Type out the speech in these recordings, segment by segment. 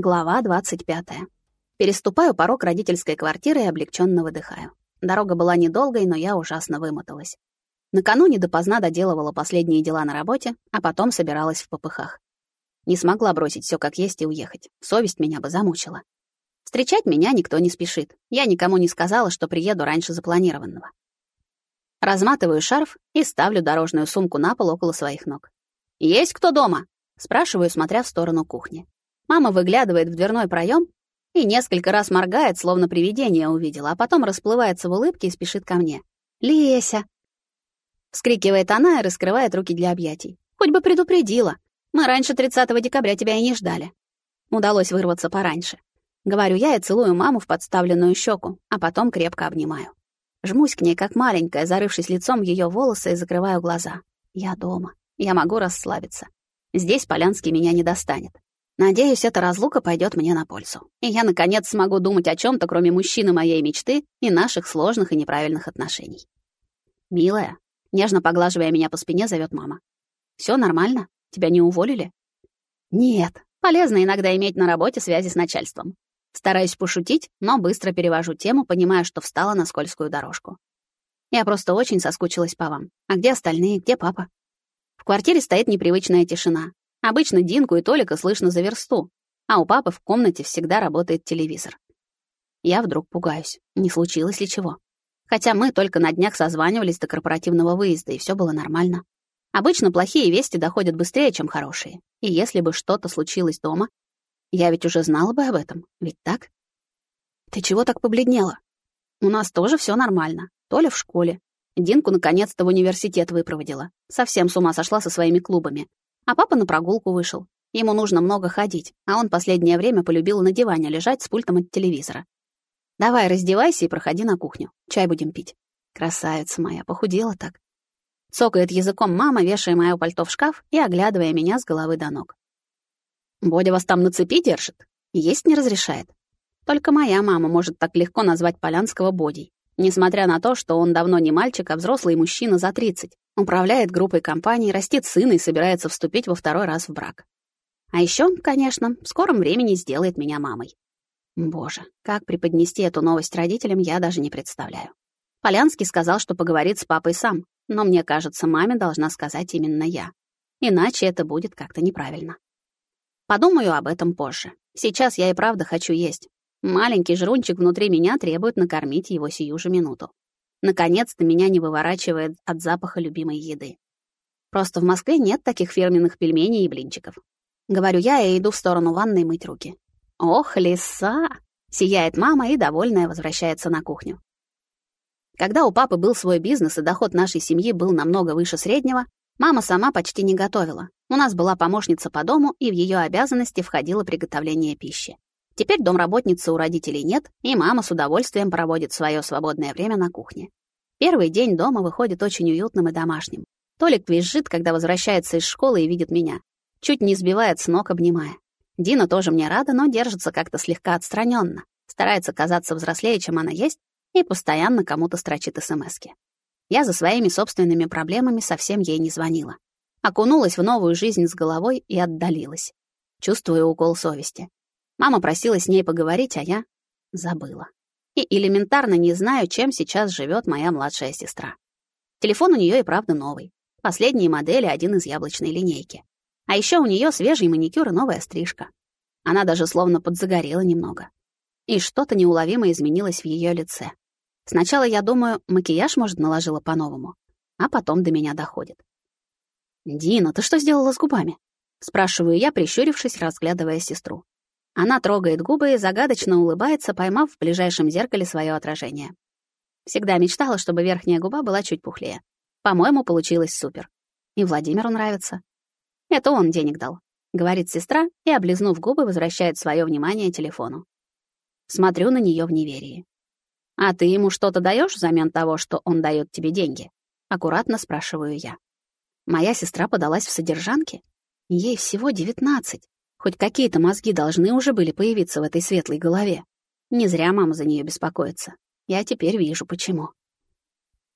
Глава 25. Переступаю порог родительской квартиры и облегченно выдыхаю. Дорога была недолгой, но я ужасно вымоталась. Накануне допоздна доделывала последние дела на работе, а потом собиралась в попыхах. Не смогла бросить все как есть и уехать. Совесть меня бы замучила. Встречать меня никто не спешит. Я никому не сказала, что приеду раньше запланированного. Разматываю шарф и ставлю дорожную сумку на пол около своих ног. «Есть кто дома?» — спрашиваю, смотря в сторону кухни. Мама выглядывает в дверной проем и несколько раз моргает, словно привидение увидела, а потом расплывается в улыбке и спешит ко мне. «Леся!» Вскрикивает она и раскрывает руки для объятий. «Хоть бы предупредила. Мы раньше 30 декабря тебя и не ждали». Удалось вырваться пораньше. Говорю я и целую маму в подставленную щеку, а потом крепко обнимаю. Жмусь к ней, как маленькая, зарывшись лицом в ее волосы и закрываю глаза. Я дома. Я могу расслабиться. Здесь Полянский меня не достанет. Надеюсь, эта разлука пойдет мне на пользу. И я, наконец, смогу думать о чем то кроме мужчины моей мечты и наших сложных и неправильных отношений. «Милая», нежно поглаживая меня по спине, зовет мама. Все нормально? Тебя не уволили?» «Нет. Полезно иногда иметь на работе связи с начальством. Стараюсь пошутить, но быстро перевожу тему, понимая, что встала на скользкую дорожку. Я просто очень соскучилась по вам. А где остальные? Где папа? В квартире стоит непривычная тишина. Обычно Динку и Толика слышно за версту, а у папы в комнате всегда работает телевизор. Я вдруг пугаюсь, не случилось ли чего. Хотя мы только на днях созванивались до корпоративного выезда, и все было нормально. Обычно плохие вести доходят быстрее, чем хорошие. И если бы что-то случилось дома, я ведь уже знала бы об этом, ведь так? Ты чего так побледнела? У нас тоже все нормально. Толя в школе. Динку наконец-то в университет выпроводила. Совсем с ума сошла со своими клубами. А папа на прогулку вышел. Ему нужно много ходить, а он последнее время полюбил на диване лежать с пультом от телевизора. Давай, раздевайся и проходи на кухню. Чай будем пить. Красавица моя, похудела так. Цокает языком мама, вешая моё пальто в шкаф и оглядывая меня с головы до ног. Бодя вас там на цепи держит? Есть не разрешает. Только моя мама может так легко назвать Полянского Бодей, несмотря на то, что он давно не мальчик, а взрослый мужчина за 30, Управляет группой компаний, растит сына и собирается вступить во второй раз в брак. А еще, конечно, в скором времени сделает меня мамой. Боже, как преподнести эту новость родителям, я даже не представляю. Полянский сказал, что поговорит с папой сам, но мне кажется, маме должна сказать именно я. Иначе это будет как-то неправильно. Подумаю об этом позже. Сейчас я и правда хочу есть. Маленький жрунчик внутри меня требует накормить его сию же минуту. Наконец-то меня не выворачивает от запаха любимой еды. Просто в Москве нет таких фирменных пельменей и блинчиков. Говорю я и иду в сторону ванной мыть руки. Ох, лиса! Сияет мама и, довольная, возвращается на кухню. Когда у папы был свой бизнес и доход нашей семьи был намного выше среднего, мама сама почти не готовила. У нас была помощница по дому, и в ее обязанности входило приготовление пищи. Теперь домработницы у родителей нет, и мама с удовольствием проводит свое свободное время на кухне. Первый день дома выходит очень уютным и домашним. Толик визжит, когда возвращается из школы и видит меня. Чуть не сбивает с ног, обнимая. Дина тоже мне рада, но держится как-то слегка отстраненно, старается казаться взрослее, чем она есть, и постоянно кому-то строчит смски. Я за своими собственными проблемами совсем ей не звонила. Окунулась в новую жизнь с головой и отдалилась. Чувствую укол совести. Мама просила с ней поговорить, а я забыла. И элементарно не знаю, чем сейчас живет моя младшая сестра. Телефон у нее и правда новый. Последние модели один из яблочной линейки. А еще у нее свежий маникюр и новая стрижка. Она даже словно подзагорела немного. И что-то неуловимо изменилось в ее лице. Сначала я думаю, макияж, может, наложила по-новому, а потом до меня доходит. «Дина, ты что сделала с губами?» Спрашиваю я, прищурившись, разглядывая сестру. Она трогает губы и загадочно улыбается, поймав в ближайшем зеркале свое отражение. Всегда мечтала, чтобы верхняя губа была чуть пухлее. По-моему, получилось супер. И Владимиру нравится. Это он денег дал, говорит сестра и, облизнув губы, возвращает свое внимание телефону. Смотрю на нее в неверии. А ты ему что-то даешь взамен того, что он дает тебе деньги? Аккуратно спрашиваю я. Моя сестра подалась в содержанки. Ей всего девятнадцать. Хоть какие-то мозги должны уже были появиться в этой светлой голове. Не зря мама за нее беспокоится. Я теперь вижу, почему.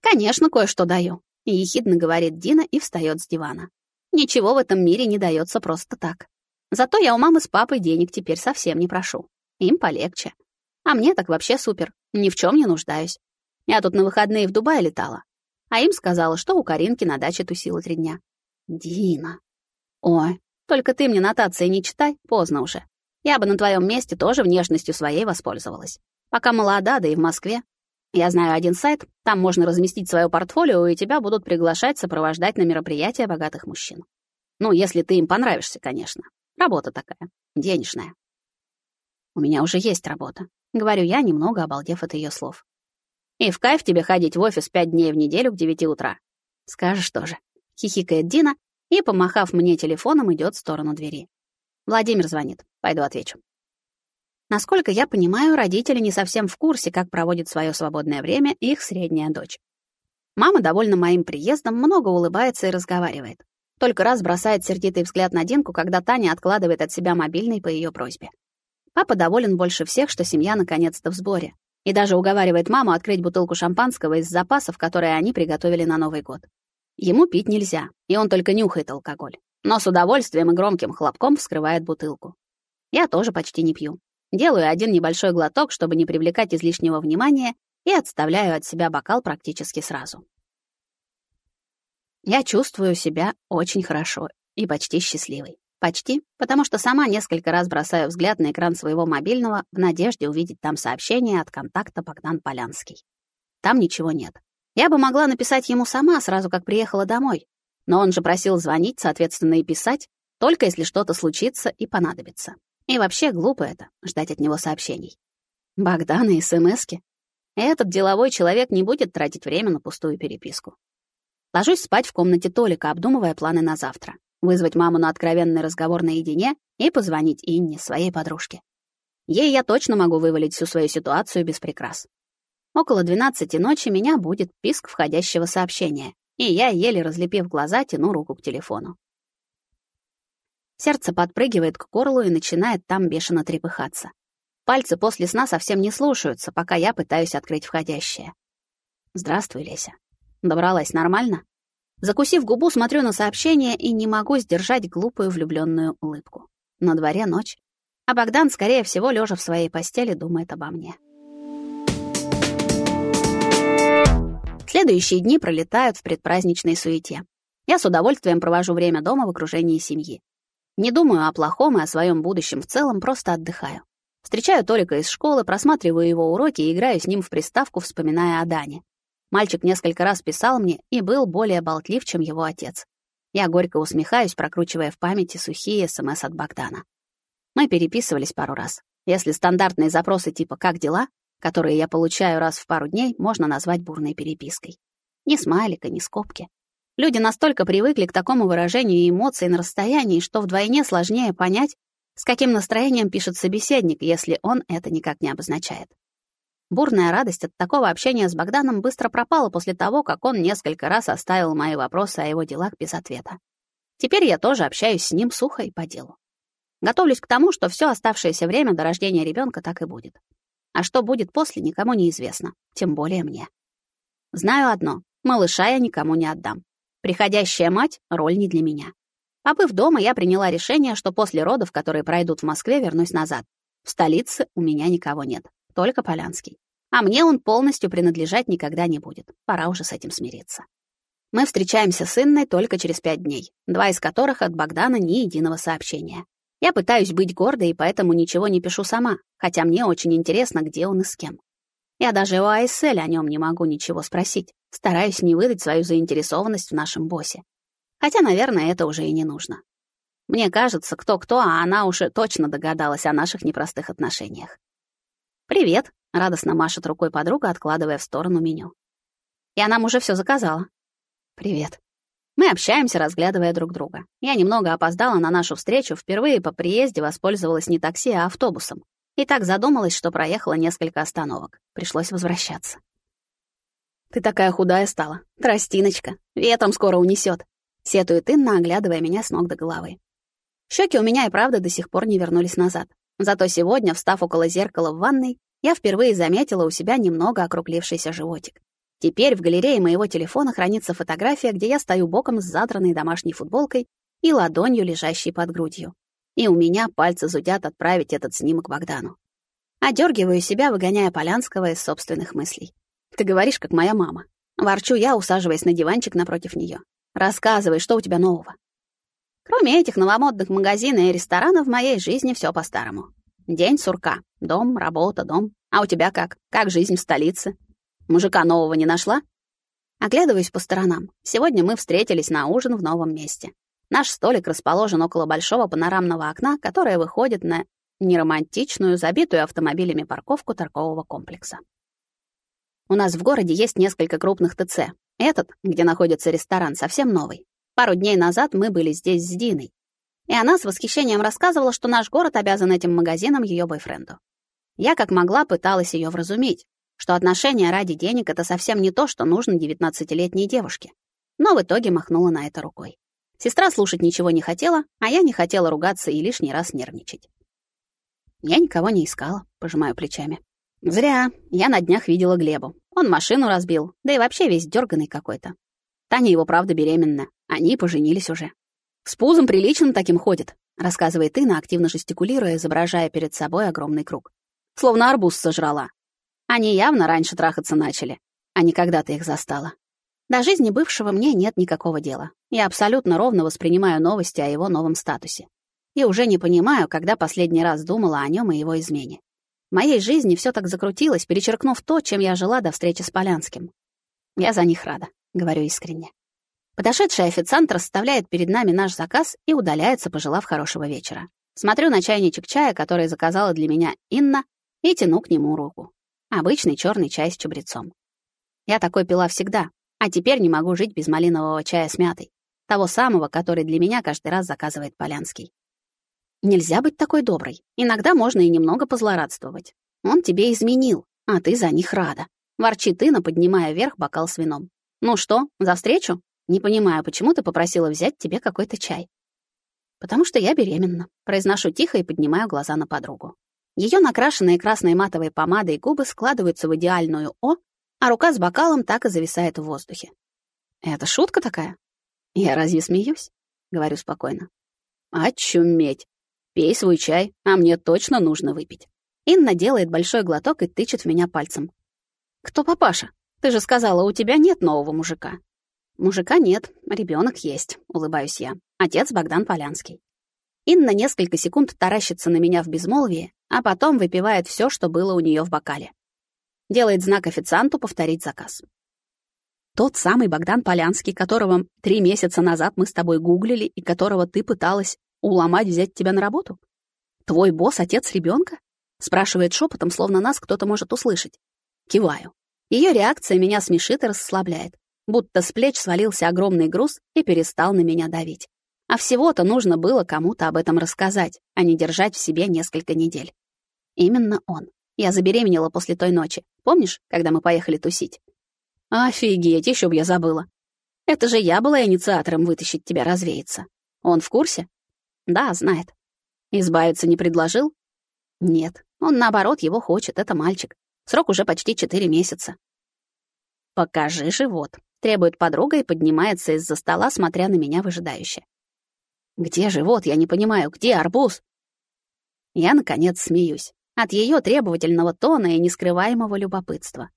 «Конечно, кое-что даю», — ехидно говорит Дина и встает с дивана. «Ничего в этом мире не дается просто так. Зато я у мамы с папой денег теперь совсем не прошу. Им полегче. А мне так вообще супер. Ни в чем не нуждаюсь. Я тут на выходные в Дубай летала. А им сказала, что у Каринки на даче тусила три дня. Дина. Ой, только ты мне нотации не читай, поздно уже. Я бы на твоем месте тоже внешностью своей воспользовалась. Пока молода, да и в Москве. Я знаю один сайт, там можно разместить свое портфолио, и тебя будут приглашать сопровождать на мероприятия богатых мужчин. Ну, если ты им понравишься, конечно. Работа такая, денежная. У меня уже есть работа, говорю я, немного обалдев от ее слов. И в кайф тебе ходить в офис пять дней в неделю к девяти утра. Скажешь тоже. Хихикает Дина и, помахав мне телефоном, идет в сторону двери. Владимир звонит. Пойду отвечу. Насколько я понимаю, родители не совсем в курсе, как проводит свое свободное время их средняя дочь. Мама, довольна моим приездом, много улыбается и разговаривает. Только раз бросает сердитый взгляд на Динку, когда Таня откладывает от себя мобильный по ее просьбе. Папа доволен больше всех, что семья наконец-то в сборе, и даже уговаривает маму открыть бутылку шампанского из запасов, которые они приготовили на Новый год. Ему пить нельзя, и он только нюхает алкоголь, но с удовольствием и громким хлопком вскрывает бутылку. Я тоже почти не пью. Делаю один небольшой глоток, чтобы не привлекать излишнего внимания, и отставляю от себя бокал практически сразу. Я чувствую себя очень хорошо и почти счастливой. Почти, потому что сама несколько раз бросаю взгляд на экран своего мобильного в надежде увидеть там сообщение от контакта Богдан Полянский. Там ничего нет. Я бы могла написать ему сама, сразу как приехала домой. Но он же просил звонить, соответственно, и писать, только если что-то случится и понадобится. И вообще глупо это, ждать от него сообщений. Богдана и смски. Этот деловой человек не будет тратить время на пустую переписку. Ложусь спать в комнате Толика, обдумывая планы на завтра. Вызвать маму на откровенный разговор наедине и позвонить Инне, своей подружке. Ей я точно могу вывалить всю свою ситуацию без прикрас. Около 12 ночи меня будет писк входящего сообщения, и я, еле разлепив глаза, тяну руку к телефону. Сердце подпрыгивает к горлу и начинает там бешено трепыхаться. Пальцы после сна совсем не слушаются, пока я пытаюсь открыть входящее. «Здравствуй, Леся. Добралась нормально? Закусив губу, смотрю на сообщение и не могу сдержать глупую влюбленную улыбку. На дворе ночь, а Богдан, скорее всего, лежа в своей постели, думает обо мне. Следующие дни пролетают в предпраздничной суете. Я с удовольствием провожу время дома в окружении семьи. Не думаю о плохом и о своем будущем в целом, просто отдыхаю. Встречаю Толика из школы, просматриваю его уроки и играю с ним в приставку, вспоминая о Дане. Мальчик несколько раз писал мне и был более болтлив, чем его отец. Я горько усмехаюсь, прокручивая в памяти сухие СМС от Богдана. Мы переписывались пару раз. Если стандартные запросы типа «как дела?», которые я получаю раз в пару дней, можно назвать бурной перепиской. Ни смайлика, ни скобки. Люди настолько привыкли к такому выражению эмоций на расстоянии, что вдвойне сложнее понять, с каким настроением пишет собеседник, если он это никак не обозначает. Бурная радость от такого общения с Богданом быстро пропала после того, как он несколько раз оставил мои вопросы о его делах без ответа. Теперь я тоже общаюсь с ним сухо и по делу. Готовлюсь к тому, что все оставшееся время до рождения ребенка так и будет. А что будет после, никому не известно, тем более мне. Знаю одно — малыша я никому не отдам. Приходящая мать — роль не для меня. Побыв дома, я приняла решение, что после родов, которые пройдут в Москве, вернусь назад. В столице у меня никого нет только Полянский. А мне он полностью принадлежать никогда не будет. Пора уже с этим смириться. Мы встречаемся с Инной только через пять дней, два из которых от Богдана ни единого сообщения. Я пытаюсь быть гордой и поэтому ничего не пишу сама, хотя мне очень интересно, где он и с кем. Я даже у Айсель о нем не могу ничего спросить, стараюсь не выдать свою заинтересованность в нашем боссе. Хотя, наверное, это уже и не нужно. Мне кажется, кто-кто, а она уже точно догадалась о наших непростых отношениях. «Привет», — радостно машет рукой подруга, откладывая в сторону меню. «Я нам уже все заказала». «Привет». Мы общаемся, разглядывая друг друга. Я немного опоздала на нашу встречу, впервые по приезде воспользовалась не такси, а автобусом. И так задумалась, что проехала несколько остановок. Пришлось возвращаться. «Ты такая худая стала. Тростиночка. Ветром скоро унесет. Сетует Инна, оглядывая меня с ног до головы. Щеки у меня и правда до сих пор не вернулись назад. Зато сегодня, встав около зеркала в ванной, я впервые заметила у себя немного округлившийся животик. Теперь в галерее моего телефона хранится фотография, где я стою боком с задранной домашней футболкой и ладонью, лежащей под грудью. и у меня пальцы зудят отправить этот снимок Богдану. Одергиваю себя, выгоняя Полянского из собственных мыслей. Ты говоришь, как моя мама. Ворчу я, усаживаясь на диванчик напротив нее. Рассказывай, что у тебя нового. Кроме этих новомодных магазинов и ресторанов, в моей жизни все по-старому. День сурка. Дом, работа, дом. А у тебя как? Как жизнь в столице? Мужика нового не нашла? Оглядываюсь по сторонам. Сегодня мы встретились на ужин в новом месте. Наш столик расположен около большого панорамного окна, которое выходит на неромантичную, забитую автомобилями парковку торгового комплекса. У нас в городе есть несколько крупных ТЦ. Этот, где находится ресторан, совсем новый. Пару дней назад мы были здесь с Диной. И она с восхищением рассказывала, что наш город обязан этим магазинам ее бойфренду. Я как могла пыталась ее вразумить, что отношения ради денег — это совсем не то, что нужно девятнадцатилетней девушке. Но в итоге махнула на это рукой. Сестра слушать ничего не хотела, а я не хотела ругаться и лишний раз нервничать. Я никого не искала, пожимаю плечами. Зря. Я на днях видела Глебу. Он машину разбил, да и вообще весь дерганый какой-то. Таня его правда беременна. Они поженились уже. С пузом приличным таким ходит, рассказывает Инна, активно жестикулируя, изображая перед собой огромный круг. Словно арбуз сожрала. Они явно раньше трахаться начали, а не когда ты их застала. До жизни бывшего мне нет никакого дела. Я абсолютно ровно воспринимаю новости о его новом статусе. И уже не понимаю, когда последний раз думала о нем и его измене. В моей жизни все так закрутилось, перечеркнув то, чем я жила до встречи с Полянским. Я за них рада, говорю искренне. Подошедший официант расставляет перед нами наш заказ и удаляется, пожелав хорошего вечера. Смотрю на чайничек чая, который заказала для меня Инна, и тяну к нему руку. Обычный черный чай с чабрецом. Я такой пила всегда, а теперь не могу жить без малинового чая с мятой. Того самого, который для меня каждый раз заказывает Полянский. Нельзя быть такой доброй. Иногда можно и немного позлорадствовать. Он тебе изменил, а ты за них рада. Ворчит Инна, поднимая вверх бокал с вином. Ну что, за встречу? Не понимаю, почему ты попросила взять тебе какой-то чай. Потому что я беременна. Произношу тихо и поднимаю глаза на подругу. Ее накрашенные красной матовой помадой губы складываются в идеальную «О», а рука с бокалом так и зависает в воздухе. «Это шутка такая?» «Я разве смеюсь?» — говорю спокойно. «Очуметь! Пей свой чай, а мне точно нужно выпить». Инна делает большой глоток и тычет в меня пальцем. «Кто папаша? Ты же сказала, у тебя нет нового мужика». «Мужика нет, ребенок есть», — улыбаюсь я. «Отец Богдан Полянский». Инна несколько секунд таращится на меня в безмолвии, а потом выпивает все, что было у нее в бокале делает знак официанту повторить заказ. Тот самый Богдан Полянский, которого три месяца назад мы с тобой гуглили и которого ты пыталась уломать взять тебя на работу? Твой босс — отец ребенка? Спрашивает шепотом, словно нас кто-то может услышать. Киваю. Ее реакция меня смешит и расслабляет, будто с плеч свалился огромный груз и перестал на меня давить. А всего-то нужно было кому-то об этом рассказать, а не держать в себе несколько недель. Именно он. Я забеременела после той ночи. Помнишь, когда мы поехали тусить? Офигеть, еще б я забыла. Это же я была инициатором вытащить тебя развеяться. Он в курсе? Да, знает. Избавиться не предложил? Нет. Он, наоборот, его хочет, это мальчик. Срок уже почти четыре месяца. «Покажи живот», — требует подруга и поднимается из-за стола, смотря на меня выжидающе. «Где живот? Я не понимаю. Где арбуз?» Я, наконец, смеюсь от ее требовательного тона и нескрываемого любопытства.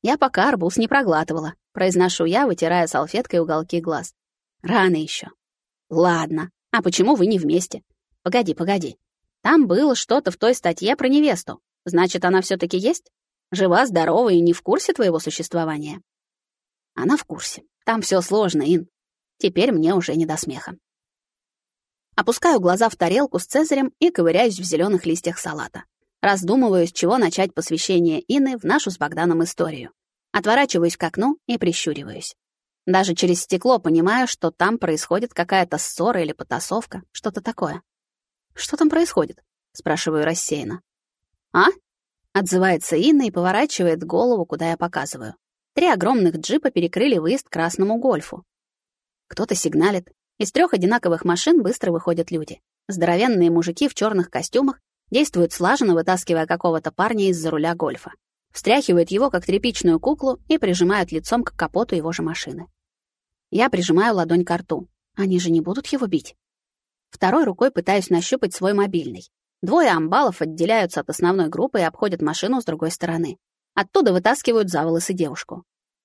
Я пока арбуз не проглатывала, произношу я, вытирая салфеткой уголки глаз. Рано еще. Ладно, а почему вы не вместе? Погоди, погоди. Там было что-то в той статье про невесту. Значит, она все таки есть? Жива, здорова и не в курсе твоего существования? Она в курсе. Там все сложно, Ин. Теперь мне уже не до смеха. Опускаю глаза в тарелку с цезарем и ковыряюсь в зеленых листьях салата. Раздумываю, с чего начать посвящение Инны в нашу с Богданом историю. Отворачиваюсь к окну и прищуриваюсь. Даже через стекло понимаю, что там происходит какая-то ссора или потасовка, что-то такое. «Что там происходит?» — спрашиваю рассеянно. «А?» — отзывается Инна и поворачивает голову, куда я показываю. Три огромных джипа перекрыли выезд к красному гольфу. Кто-то сигналит. Из трех одинаковых машин быстро выходят люди. Здоровенные мужики в черных костюмах Действует слаженно, вытаскивая какого-то парня из-за руля гольфа. Встряхивает его, как тряпичную куклу, и прижимают лицом к капоту его же машины. Я прижимаю ладонь к рту. Они же не будут его бить? Второй рукой пытаюсь нащупать свой мобильный. Двое амбалов отделяются от основной группы и обходят машину с другой стороны. Оттуда вытаскивают за волосы девушку.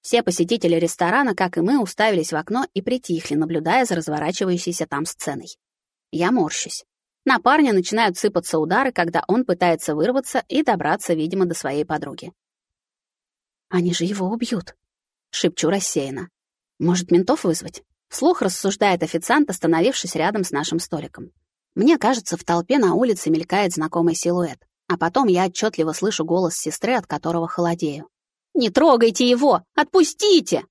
Все посетители ресторана, как и мы, уставились в окно и притихли, наблюдая за разворачивающейся там сценой. Я морщусь. На парня начинают сыпаться удары, когда он пытается вырваться и добраться, видимо, до своей подруги. «Они же его убьют», — шепчу рассеянно. «Может, ментов вызвать?» Вслух рассуждает официант, остановившись рядом с нашим столиком. Мне кажется, в толпе на улице мелькает знакомый силуэт, а потом я отчетливо слышу голос сестры, от которого холодею. «Не трогайте его! Отпустите!»